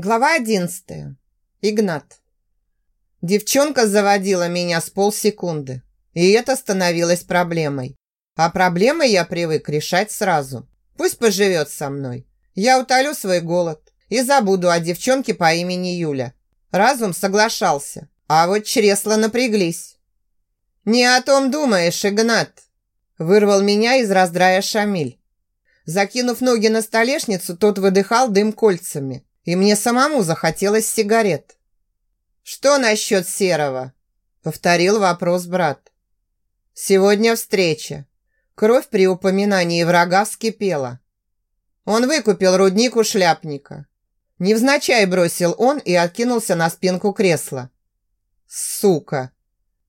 Глава одиннадцатая. Игнат. Девчонка заводила меня с полсекунды, и это становилось проблемой. А проблемы я привык решать сразу. Пусть поживет со мной. Я утолю свой голод и забуду о девчонке по имени Юля. Разум соглашался, а вот чресла напряглись. «Не о том думаешь, Игнат!» Вырвал меня из раздрая Шамиль. Закинув ноги на столешницу, тот выдыхал дым кольцами – и мне самому захотелось сигарет. «Что насчет Серого?» – повторил вопрос брат. «Сегодня встреча. Кровь при упоминании врага вскипела. Он выкупил рудник у шляпника. Невзначай бросил он и откинулся на спинку кресла. Сука!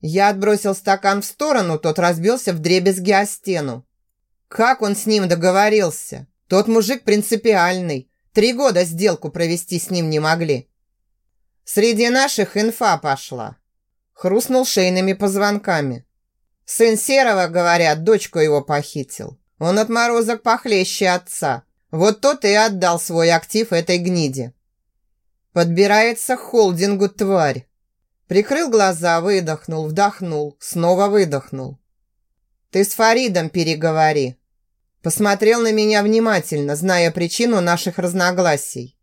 Я отбросил стакан в сторону, тот разбился в дребезги о стену. Как он с ним договорился? Тот мужик принципиальный, Три года сделку провести с ним не могли. Среди наших инфа пошла. Хрустнул шейными позвонками. Сын Серого, говорят, дочку его похитил. Он отморозок похлеще отца. Вот тот и отдал свой актив этой гниде. Подбирается к холдингу тварь. Прикрыл глаза, выдохнул, вдохнул, снова выдохнул. Ты с Фаридом переговори. Посмотрел на меня внимательно, зная причину наших разногласий.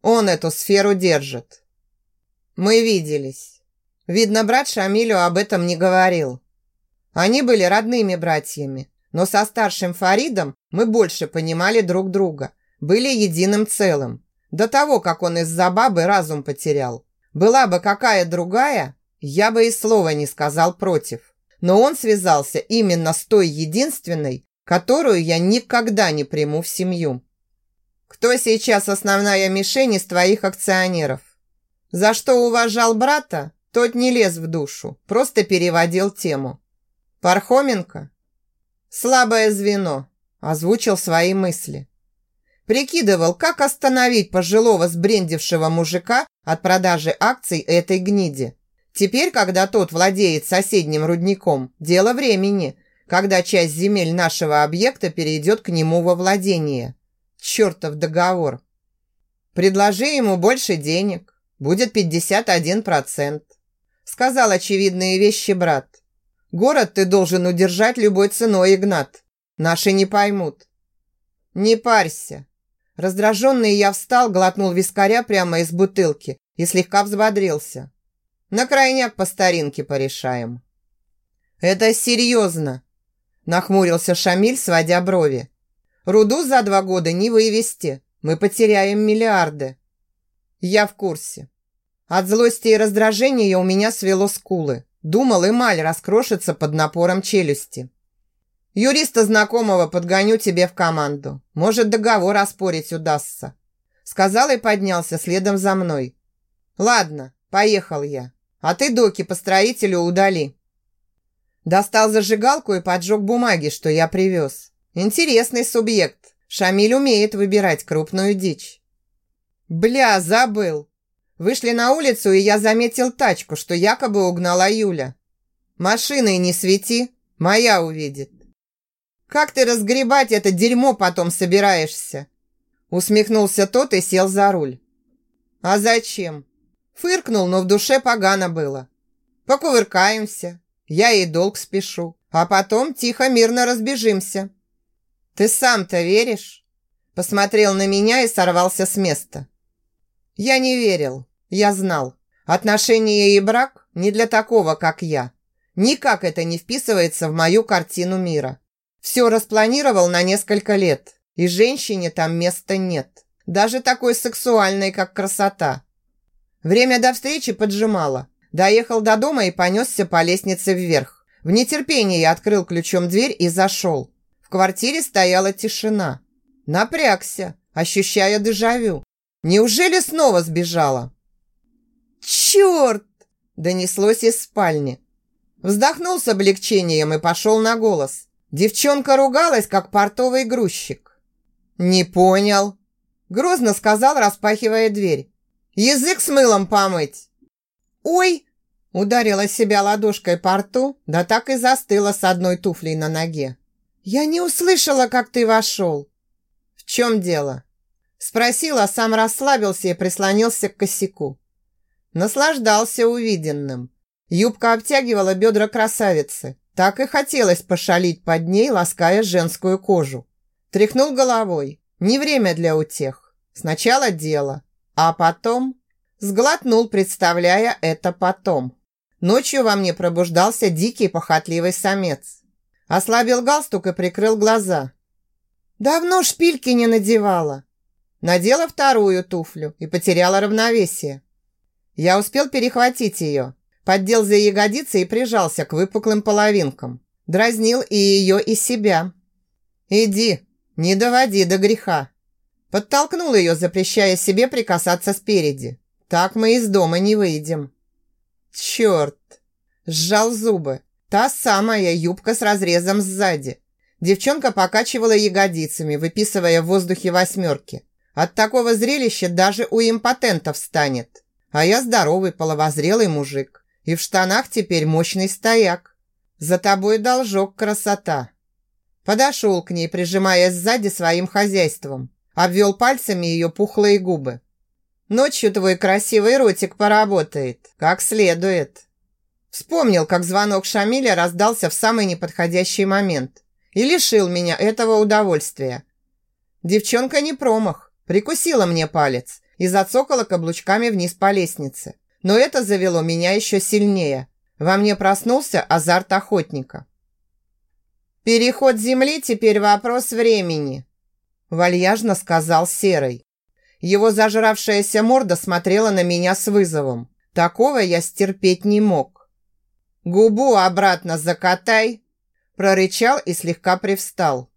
Он эту сферу держит. Мы виделись. Видно, брат Шамилю об этом не говорил. Они были родными братьями, но со старшим Фаридом мы больше понимали друг друга, были единым целым. До того, как он из-за бабы разум потерял. Была бы какая другая, я бы и слова не сказал против. Но он связался именно с той единственной, которую я никогда не приму в семью. Кто сейчас основная мишень из твоих акционеров? За что уважал брата, тот не лез в душу, просто переводил тему. Пархоменко? Слабое звено, озвучил свои мысли. Прикидывал, как остановить пожилого сбрендившего мужика от продажи акций этой гниди. Теперь, когда тот владеет соседним рудником, дело времени – когда часть земель нашего объекта перейдет к нему во владение. Чертов договор. Предложи ему больше денег. Будет 51%. Сказал очевидные вещи брат. Город ты должен удержать любой ценой, Игнат. Наши не поймут. Не парься. Раздраженный я встал, глотнул вискаря прямо из бутылки и слегка взбодрился. На крайняк по старинке порешаем. Это серьезно. Нахмурился Шамиль, сводя брови. Руду за два года не вывести. Мы потеряем миллиарды. Я в курсе. От злости и раздражения у меня свело скулы. Думал, эмаль раскрошится под напором челюсти. Юриста знакомого подгоню тебе в команду. Может, договор оспорить удастся. Сказал и поднялся следом за мной. Ладно, поехал я. А ты доки по строителю удали. Достал зажигалку и поджег бумаги, что я привез. Интересный субъект. Шамиль умеет выбирать крупную дичь. Бля, забыл. Вышли на улицу, и я заметил тачку, что якобы угнала Юля. Машиной не свети, моя увидит. Как ты разгребать это дерьмо потом собираешься? Усмехнулся тот и сел за руль. А зачем? Фыркнул, но в душе погано было. Покувыркаемся, я и долг спешу, а потом тихо-мирно разбежимся. Ты сам-то веришь? Посмотрел на меня и сорвался с места. Я не верил, я знал. Отношения и брак не для такого, как я. Никак это не вписывается в мою картину мира. Все распланировал на несколько лет, и женщине там места нет. Даже такой сексуальной, как красота. Время до встречи поджимало. Доехал до дома и понесся по лестнице вверх. В нетерпении открыл ключом дверь и зашел. В квартире стояла тишина. Напрягся, ощущая дежавю. Неужели снова сбежала? «Черт!» – донеслось из спальни. Вздохнул с облегчением и пошел на голос. Девчонка ругалась, как портовый грузчик. «Не понял», – грозно сказал, распахивая дверь. «Язык с мылом помыть!» «Ой!» Ударила себя ладошкой по рту, да так и застыла с одной туфлей на ноге. «Я не услышала, как ты вошел!» «В чем дело?» Спросил, а сам расслабился и прислонился к косяку. Наслаждался увиденным. Юбка обтягивала бедра красавицы. Так и хотелось пошалить под ней, лаская женскую кожу. Тряхнул головой. Не время для утех. Сначала дело, а потом... Сглотнул, представляя это потом. Ночью во мне пробуждался дикий похотливый самец. Ослабил галстук и прикрыл глаза. Давно шпильки не надевала. Надела вторую туфлю и потеряла равновесие. Я успел перехватить ее, поддел за ягодицы и прижался к выпуклым половинкам. Дразнил и ее, и себя. «Иди, не доводи до греха». Подтолкнул ее, запрещая себе прикасаться спереди. Так мы из дома не выйдем. Черт! Сжал зубы. Та самая юбка с разрезом сзади. Девчонка покачивала ягодицами, выписывая в воздухе восьмерки. От такого зрелища даже у импотентов станет. А я здоровый, половозрелый мужик. И в штанах теперь мощный стояк. За тобой должок, красота. Подошел к ней, прижимаясь сзади своим хозяйством. Обвел пальцами ее пухлые губы. Ночью твой красивый ротик поработает, как следует. Вспомнил, как звонок Шамиля раздался в самый неподходящий момент и лишил меня этого удовольствия. Девчонка не промах, прикусила мне палец и зацокала каблучками вниз по лестнице. Но это завело меня еще сильнее. Во мне проснулся азарт охотника. «Переход земли теперь вопрос времени», – вальяжно сказал Серый. Его зажравшаяся морда смотрела на меня с вызовом. Такого я стерпеть не мог. «Губу обратно закатай!» Прорычал и слегка привстал.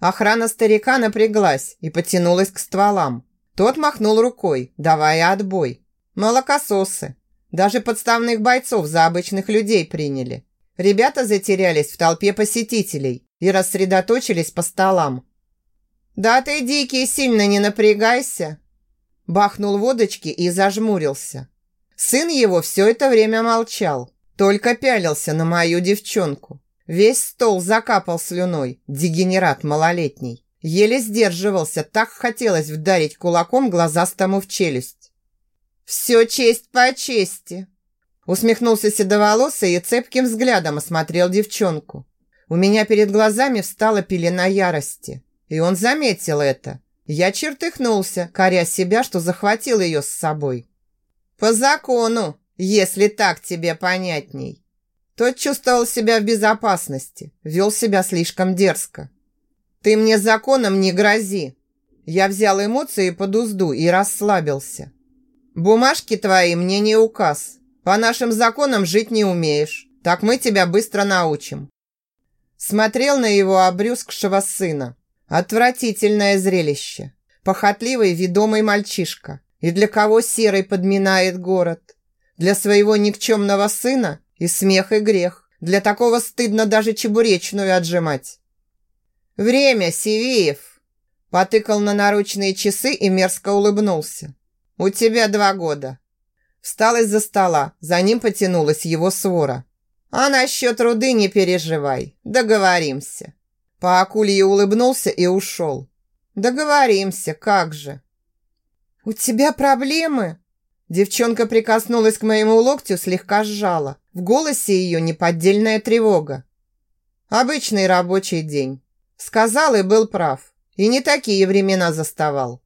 Охрана старика напряглась и потянулась к стволам. Тот махнул рукой, давая отбой. Молокососы. Даже подставных бойцов за обычных людей приняли. Ребята затерялись в толпе посетителей и рассредоточились по столам. «Да ты, дикий, сильно не напрягайся!» Бахнул водочки и зажмурился. Сын его все это время молчал, только пялился на мою девчонку. Весь стол закапал слюной, дегенерат малолетний. Еле сдерживался, так хотелось вдарить кулаком глазастому в челюсть. «Все честь по чести!» Усмехнулся седоволосый и цепким взглядом осмотрел девчонку. У меня перед глазами встала пелена ярости. И он заметил это. Я чертыхнулся, коря себя, что захватил ее с собой. «По закону, если так тебе понятней». Тот чувствовал себя в безопасности, вел себя слишком дерзко. «Ты мне законом не грози». Я взял эмоции под узду и расслабился. «Бумажки твои мне не указ. По нашим законам жить не умеешь. Так мы тебя быстро научим». Смотрел на его обрюзгшего сына. Отвратительное зрелище. Похотливый, ведомый мальчишка. И для кого серый подминает город? Для своего никчемного сына и смех, и грех. Для такого стыдно даже чебуречную отжимать. «Время, Сивиев!» Потыкал на наручные часы и мерзко улыбнулся. «У тебя два года». Встал из-за стола, за ним потянулась его свора. «А насчет руды не переживай, договоримся». По акулье улыбнулся и ушел. «Договоримся, как же». «У тебя проблемы?» Девчонка прикоснулась к моему локтю, слегка сжала. В голосе ее неподдельная тревога. Обычный рабочий день. Сказал и был прав. И не такие времена заставал.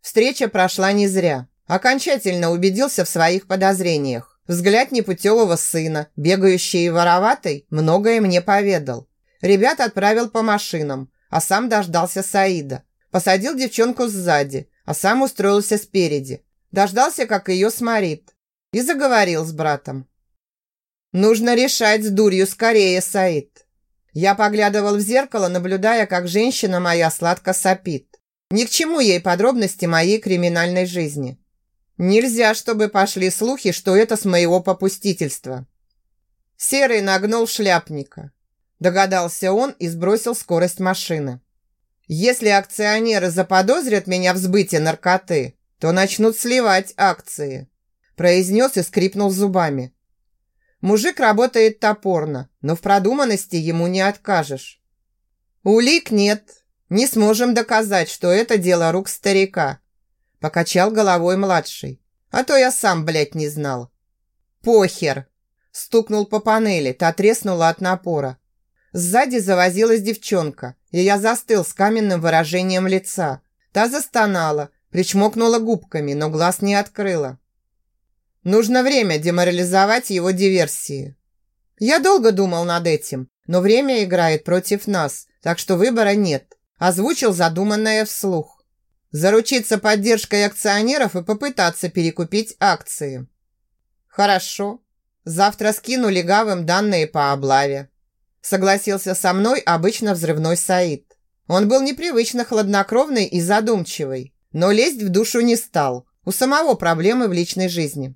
Встреча прошла не зря. Окончательно убедился в своих подозрениях. Взгляд непутевого сына, бегающий и вороватый, многое мне поведал. Ребят отправил по машинам, а сам дождался Саида. Посадил девчонку сзади, а сам устроился спереди. Дождался, как ее сморит. И заговорил с братом. «Нужно решать с дурью скорее, Саид». Я поглядывал в зеркало, наблюдая, как женщина моя сладко сопит. Ни к чему ей подробности моей криминальной жизни. Нельзя, чтобы пошли слухи, что это с моего попустительства. Серый нагнул шляпника. Догадался он и сбросил скорость машины. Если акционеры заподозрят меня в сбытии наркоты, то начнут сливать акции», произнес и скрипнул зубами. Мужик работает топорно, но в продуманности ему не откажешь. Улик нет. Не сможем доказать, что это дело рук старика. Покачал головой младший. А то я сам, блядь, не знал. Похер. Стукнул по панели, та треснула от напора. Сзади завозилась девчонка, и я застыл с каменным выражением лица. Та застонала, причмокнула губками, но глаз не открыла. Нужно время деморализовать его диверсии. Я долго думал над этим, но время играет против нас, так что выбора нет. Озвучил задуманное вслух. Заручиться поддержкой акционеров и попытаться перекупить акции. Хорошо. Завтра скину легавым данные по облаве. Согласился со мной обычно взрывной Саид. Он был непривычно хладнокровный и задумчивый, но лезть в душу не стал. У самого проблемы в личной жизни.